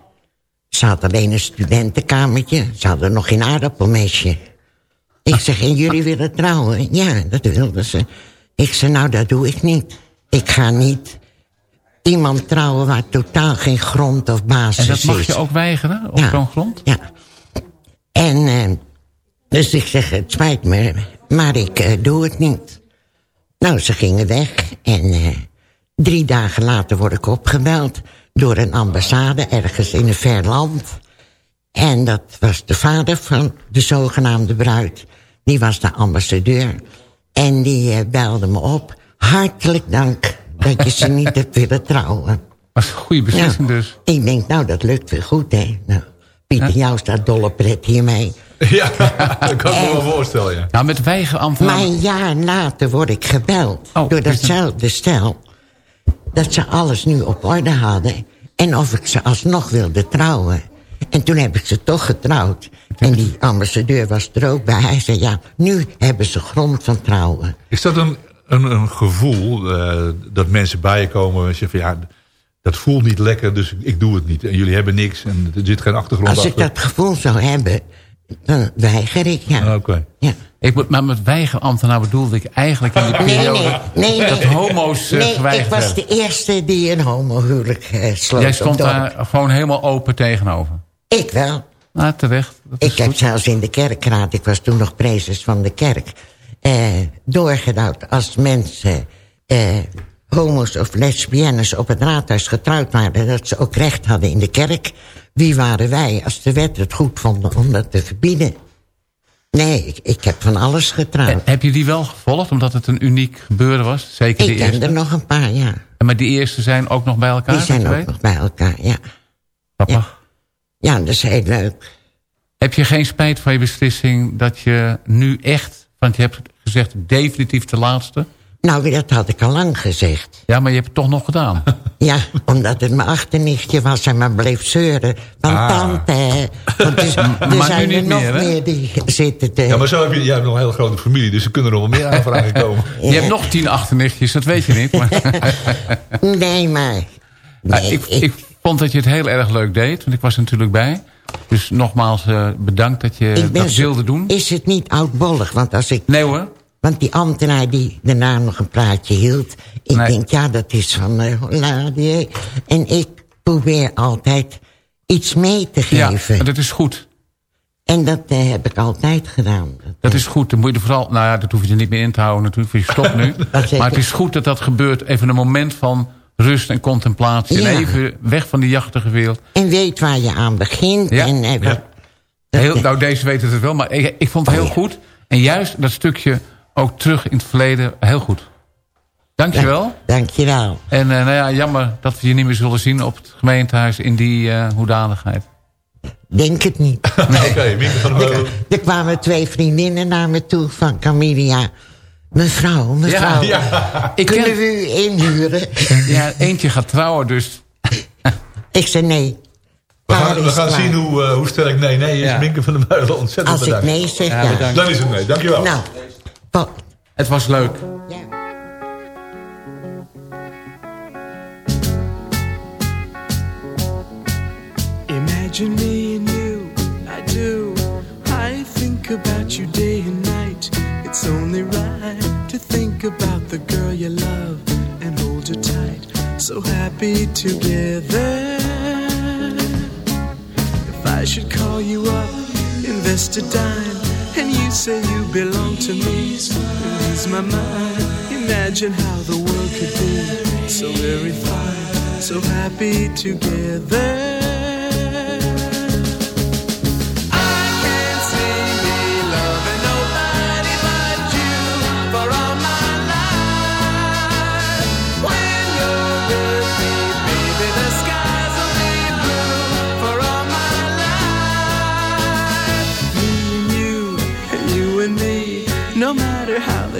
Ze had alleen een studentenkamertje. Ze hadden nog geen aardappelmesje. Ik zeg, en jullie willen trouwen? Ja, dat wilden ze. Ik zeg, nou, dat doe ik niet. Ik ga niet iemand trouwen waar totaal geen grond of basis En is. dat mag je ook weigeren op Ja. zo'n grond? Ja. En eh, dus ik zeg, het spijt me, maar ik eh, doe het niet. Nou, ze gingen weg en eh, drie dagen later word ik opgebeld... door een ambassade ergens in een ver land. En dat was de vader van de zogenaamde bruid. Die was de ambassadeur. En die eh, belde me op. Hartelijk dank dat je ze [LAUGHS] niet hebt willen trouwen. Was een goede beslissing Ja. dus. Ik denk, nou, dat lukt weer goed, hè. Nou, Pieter, jou staat dolle pret hiermee. [LAUGHS] Ja, dat kan ik me wel voorstellen, ja. Nou, met weigerambtenaar... Maar een jaar later word ik gebeld door datzelfde stel... dat ze alles nu op orde hadden... en of ik ze alsnog wilde trouwen. En toen heb ik ze toch getrouwd. En die ambassadeur was er ook bij. Hij zei, ja, nu hebben ze grond van trouwen. Is dat een, een, een gevoel eh, dat mensen bij je komen en zeggen van ja, dat voelt niet lekker, dus ik doe het niet. En jullie hebben niks en er zit geen achtergrond Als ik dat gevoel zou hebben, weiger ik, ja. Ah, Oké. ja. Ik, moet- maar met weigerambtenaar bedoelde ik eigenlijk in die Nee, periode... nee, nee, nee. dat homo's eh, Nee, ik was de eerste die een homohuwelijk eh, sloot. Jij stond daar gewoon helemaal open tegenover. Ik wel. Nou, terecht. Ik heb zelfs in de kerkraad, ik was toen nog prezes van de kerk... Eh, doorgedouwd als mensen, eh, homo's of lesbiennes op het raadhuis getrouwd waren... dat ze ook recht hadden in de kerk. Wie waren wij als de wet het goed vond om dat te verbieden? Nee, ik, ik heb van alles getrouwd. Heb je die wel gevolgd, omdat het een uniek gebeuren was? Zeker de Ik ken eerste? er nog een paar, ja. En Maar die eerste zijn ook nog bij elkaar? Die zijn ook weet? nog bij elkaar, ja. Grappig. Ja, dat is heel leuk. Heb je geen spijt van je beslissing dat je nu echt... want je hebt gezegd definitief de laatste. Nou, dat had ik al lang gezegd. Ja, maar je hebt het toch nog gedaan. [LAUGHS] Ja, omdat het mijn achternichtje was en maar bleef zeuren. Want Ah. tante, hè, want [LAUGHS] er, er zijn er nog meer, die zitten te... Ja, maar zo heb je, jij hebt nog een hele grote familie, dus er kunnen er nog wel meer aanvragen komen. [LAUGHS] Je hebt nog tien achternichtjes, dat weet je niet. Maar... Nee, maar... Nou, ik, ik vond dat je het heel erg leuk deed, want ik was er natuurlijk bij. Dus nogmaals eh, bedankt dat je dat zo- wilde doen. Is het niet oudbollig? Want als ik... Nee hoor. Want die ambtenaar die daarna nog een praatje hield... ik Nee. denk, ja, dat is van uh, Holladier. En ik probeer altijd iets mee te Ja, geven. en dat is goed. En dat eh, heb ik altijd gedaan. Dat is goed. Dan moet je vooral, nou ja, dat hoef je er niet meer in te houden natuurlijk, je stop nu. [LAUGHS] maar het is goed dat dat gebeurt. Even een moment van rust en contemplatie. Ja. En even weg van die jachtige wereld. En weet waar je aan begint. Ja, En, eh, ja. Heel, nou, deze weten het wel, maar ik, ik vond het Oh, heel goed. En juist dat stukje ook terug in het verleden, heel goed. Dankjewel. Dankjewel. En eh, nou ja, jammer dat we je niet meer zullen zien op het gemeentehuis in die eh, hoedanigheid. Denk het niet. [LAUGHS] Oké, Mieke van der Meulen. Er kwamen twee vriendinnen naar me toe van Camilia. Mevrouw, mevrouw, Ja, ja. Ik kunnen ken- we u inhuren? Ja, eentje gaat trouwen, dus... [LAUGHS] Ik zei nee. We gaan, we gaan zien hoe, eh, hoe sterk nee nee is. Ja. Minke van der Meulen, ontzettend Als ik bedankt. nee zeg, Ja. Dan is het nee, dankjewel. Nou, pa- Het was leuk. Imagine me and you, I do. I think about you day and night. It's only right to think about the girl you love and hold her tight. So happy together. If I should call you up, invest a dime, and you say you belong to me, lose my mind. Imagine how the world could be so very fine, so happy together.